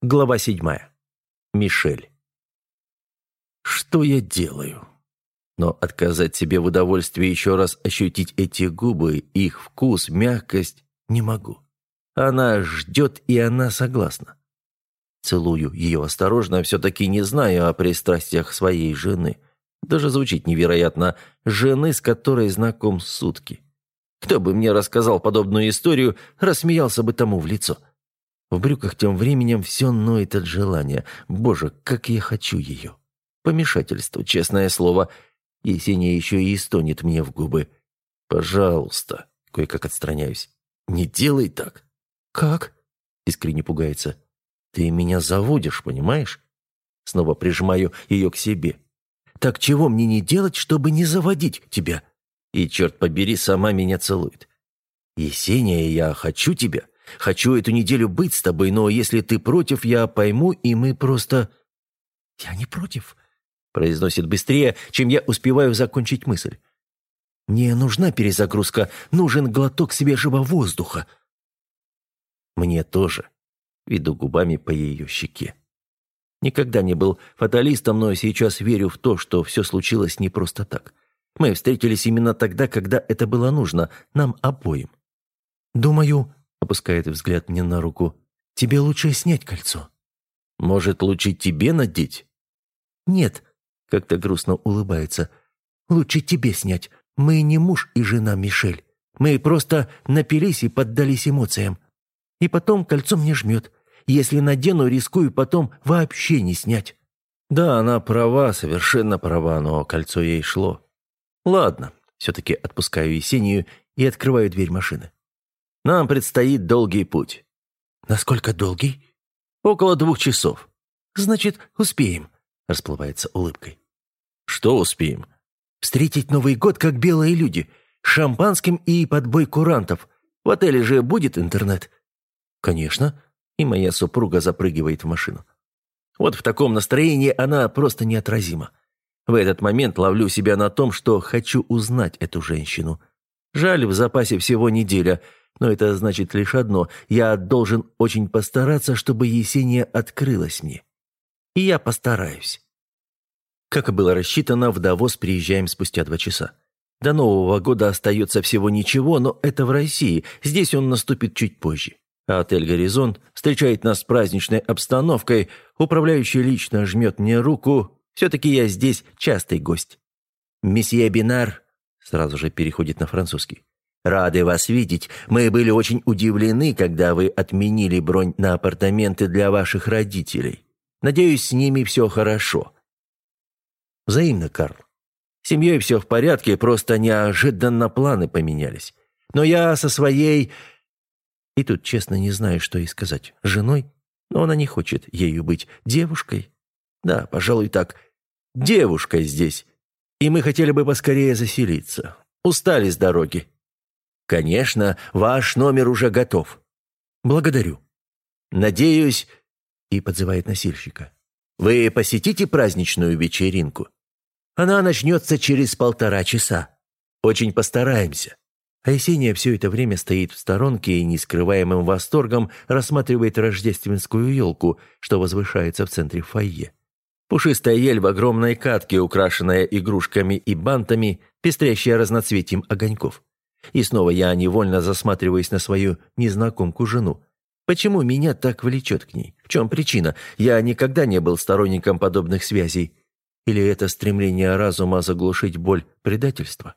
Глава седьмая. Мишель. Что я делаю? Но отказать себе в удовольствии еще раз ощутить эти губы, их вкус, мягкость не могу. Она ждет, и она согласна. Целую ее осторожно, все-таки не знаю о пристрастиях своей жены. Даже звучит невероятно. Жены, с которой знаком сутки. Кто бы мне рассказал подобную историю, рассмеялся бы тому в лицо. В брюках тем временем все ноет от желания. Боже, как я хочу ее. Помешательство, честное слово. Есения еще и стонет мне в губы. «Пожалуйста», — кое-как отстраняюсь. «Не делай так». «Как?» — искренне пугается. «Ты меня заводишь, понимаешь?» Снова прижимаю ее к себе. «Так чего мне не делать, чтобы не заводить тебя?» И, черт побери, сама меня целует. «Есения, я хочу тебя. Хочу эту неделю быть с тобой, но если ты против, я пойму, и мы просто...» «Я не против», — произносит быстрее, чем я успеваю закончить мысль. «Мне нужна перезагрузка, нужен глоток свежего воздуха». «Мне тоже», — веду губами по ее щеке. Никогда не был фаталистом, но сейчас верю в то, что все случилось не просто так. Мы встретились именно тогда, когда это было нужно, нам обоим. «Думаю, опускает взгляд мне на руку. «Тебе лучше снять кольцо». «Может, лучше тебе надеть?» «Нет», — как-то грустно улыбается. «Лучше тебе снять. Мы не муж и жена, Мишель. Мы просто напились и поддались эмоциям. И потом кольцо мне жмет. Если надену, рискую потом вообще не снять». Да, она права, совершенно права, но кольцо ей шло. Ладно, все-таки отпускаю Есению и открываю дверь машины. Нам предстоит долгий путь». «Насколько долгий?» «Около двух часов». «Значит, успеем», — расплывается улыбкой. «Что успеем?» «Встретить Новый год, как белые люди, шампанским и подбой курантов. В отеле же будет интернет?» «Конечно». И моя супруга запрыгивает в машину. Вот в таком настроении она просто неотразима. В этот момент ловлю себя на том, что хочу узнать эту женщину. Жаль, в запасе всего неделя — но это значит лишь одно. Я должен очень постараться, чтобы Есения открылась мне. И я постараюсь. Как и было рассчитано, в Давос приезжаем спустя два часа. До Нового года остается всего ничего, но это в России. Здесь он наступит чуть позже. А отель «Горизонт» встречает нас с праздничной обстановкой. Управляющий лично жмет мне руку. Все-таки я здесь частый гость. «Месье Бинар» сразу же переходит на французский. Рады вас видеть. Мы были очень удивлены, когда вы отменили бронь на апартаменты для ваших родителей. Надеюсь, с ними все хорошо». «Взаимно, Карл. С семьей все в порядке, просто неожиданно планы поменялись. Но я со своей...» И тут честно не знаю, что и сказать. Женой? Но она не хочет ею быть. Девушкой? Да, пожалуй, так. Девушкой здесь. И мы хотели бы поскорее заселиться. Устали с дороги. «Конечно, ваш номер уже готов». «Благодарю». «Надеюсь...» — и подзывает носильщика. «Вы посетите праздничную вечеринку? Она начнется через полтора часа. Очень постараемся». А Есения все это время стоит в сторонке и нескрываемым восторгом рассматривает рождественскую елку, что возвышается в центре фойе. Пушистая ель в огромной катке, украшенная игрушками и бантами, пестрящая разноцветием огоньков. И снова я невольно засматриваюсь на свою незнакомку-жену. Почему меня так влечет к ней? В чем причина? Я никогда не был сторонником подобных связей. Или это стремление разума заглушить боль предательства?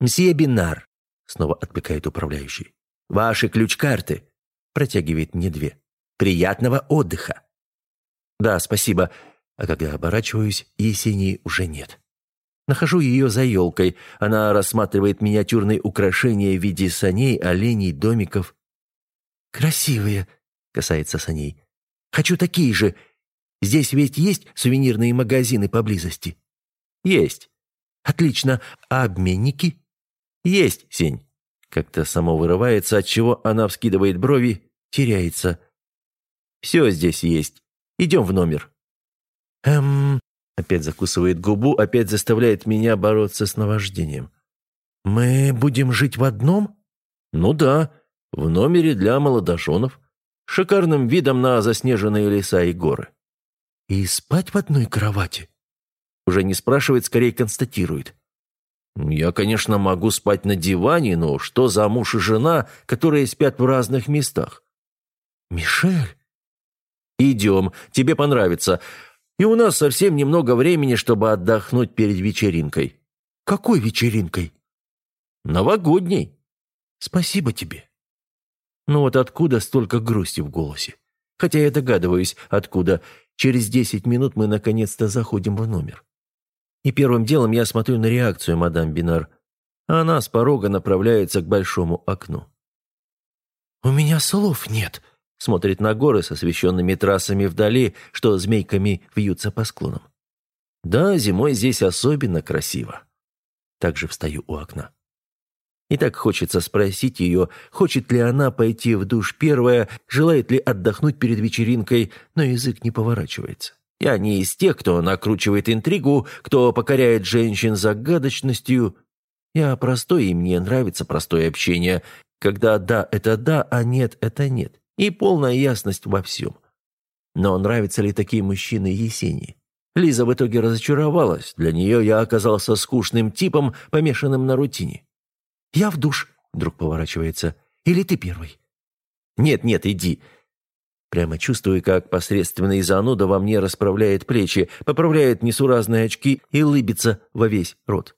«Мсье Бинар», — снова отпекает управляющий, — «ваши ключ-карты», — протягивает мне две. «Приятного отдыха». «Да, спасибо», а когда оборачиваюсь, Есении уже нет. Нахожу ее за елкой. Она рассматривает миниатюрные украшения в виде саней, оленей, домиков. «Красивые», — касается саней. «Хочу такие же. Здесь ведь есть сувенирные магазины поблизости?» «Есть». «Отлично. А обменники?» «Есть, Сень». Как-то само вырывается, от чего она вскидывает брови, теряется. «Все здесь есть. Идем в номер». «Эм, Опять закусывает губу, опять заставляет меня бороться с наваждением. «Мы будем жить в одном?» «Ну да, в номере для молодоженов. шикарным видом на заснеженные леса и горы. «И спать в одной кровати?» Уже не спрашивает, скорее констатирует. «Я, конечно, могу спать на диване, но что за муж и жена, которые спят в разных местах?» «Мишель?» «Идем, тебе понравится. И у нас совсем немного времени, чтобы отдохнуть перед вечеринкой». «Какой вечеринкой?» «Новогодней». «Спасибо тебе». Ну вот откуда столько грусти в голосе? Хотя я догадываюсь, откуда. Через десять минут мы наконец-то заходим в номер. И первым делом я смотрю на реакцию мадам Бинар. Она с порога направляется к большому окну. «У меня слов нет», — смотрит на горы с освещенными трассами вдали, что змейками вьются по склонам. «Да, зимой здесь особенно красиво». Также встаю у окна. И так хочется спросить ее, хочет ли она пойти в душ первая, желает ли отдохнуть перед вечеринкой, но язык не поворачивается. Я не из тех, кто накручивает интригу, кто покоряет женщин загадочностью. Я простой, и мне нравится простое общение, когда «да» — это «да», а «нет» — это «нет». И полная ясность во всем. Но нравятся ли такие мужчины Есении? Лиза в итоге разочаровалась. Для нее я оказался скучным типом, помешанным на рутине. «Я в душ», — вдруг поворачивается. «Или ты первый?» «Нет, нет, иди». Прямо чувствую, как посредственный зануда во мне расправляет плечи, поправляет несуразные очки и лыбится во весь рот.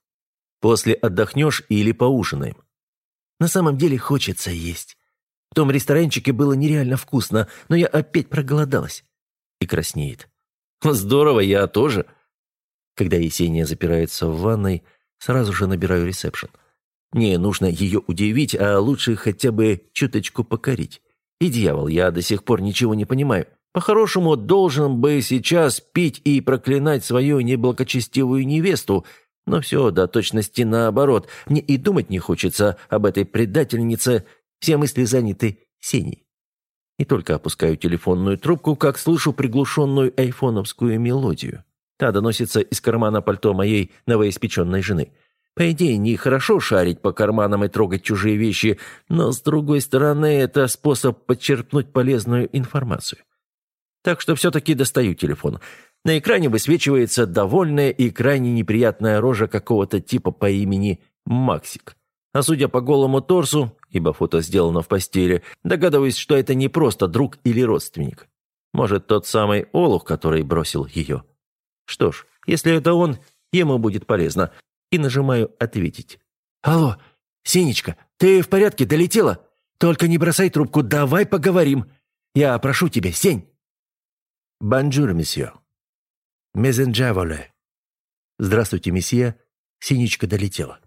После отдохнешь или поужинаем. На самом деле хочется есть. Том ресторанчике было нереально вкусно, но я опять проголодалась. И краснеет. Здорово, я тоже. Когда Есения запирается в ванной, сразу же набираю ресепшн. Мне нужно ее удивить, а лучше хотя бы чуточку покорить. И дьявол, я до сих пор ничего не понимаю. По-хорошему, должен бы сейчас пить и проклинать свою неблагочестивую невесту, но все до точности наоборот. Мне и думать не хочется об этой предательнице. Все мысли заняты Сеней. И только опускаю телефонную трубку, как слышу приглушенную айфоновскую мелодию. Та доносится из кармана пальто моей новоиспеченной жены. По идее, нехорошо шарить по карманам и трогать чужие вещи, но, с другой стороны, это способ подчерпнуть полезную информацию. Так что все-таки достаю телефон. На экране высвечивается довольная и крайне неприятная рожа какого-то типа по имени Максик. А судя по голому торсу, ибо фото сделано в постели, догадываюсь, что это не просто друг или родственник. Может, тот самый Олух, который бросил ее. Что ж, если это он, ему будет полезно и нажимаю «Ответить». «Алло, Синечка, ты в порядке, долетела? Только не бросай трубку, давай поговорим. Я прошу тебя, Сень». «Bonjour, monsieur». «Мезенджаволе». «Здравствуйте, месье». Синечка долетела.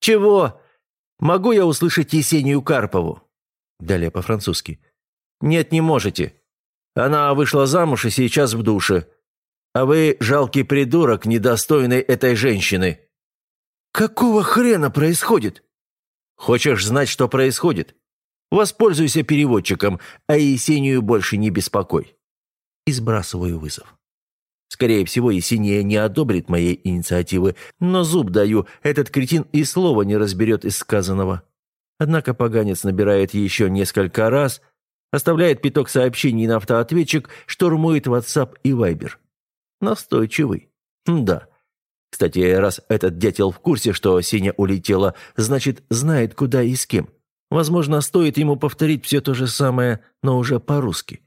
«Чего? Могу я услышать Есению Карпову?» Далее по-французски. «Нет, не можете. Она вышла замуж и сейчас в душе. А вы жалкий придурок, недостойный этой женщины». «Какого хрена происходит?» «Хочешь знать, что происходит? Воспользуйся переводчиком, а Есению больше не беспокой». И сбрасываю вызов. Скорее всего, Есения не одобрит моей инициативы, но зуб даю, этот кретин и слова не разберет из сказанного. Однако поганец набирает еще несколько раз, оставляет пяток сообщений на автоответчик, штурмует WhatsApp и Viber. Настойчивый. Да. Кстати, раз этот дятел в курсе, что Сеня улетела, значит, знает, куда и с кем. Возможно, стоит ему повторить все то же самое, но уже по-русски.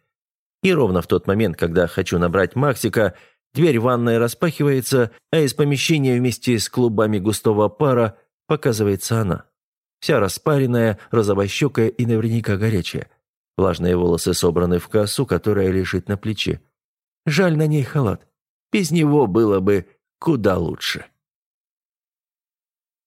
И ровно в тот момент, когда хочу набрать Максика, дверь ванной распахивается, а из помещения вместе с клубами густого пара показывается она. Вся распаренная, розовощекая и наверняка горячая. Влажные волосы собраны в косу, которая лежит на плече. Жаль на ней халат. Без него было бы куда лучше.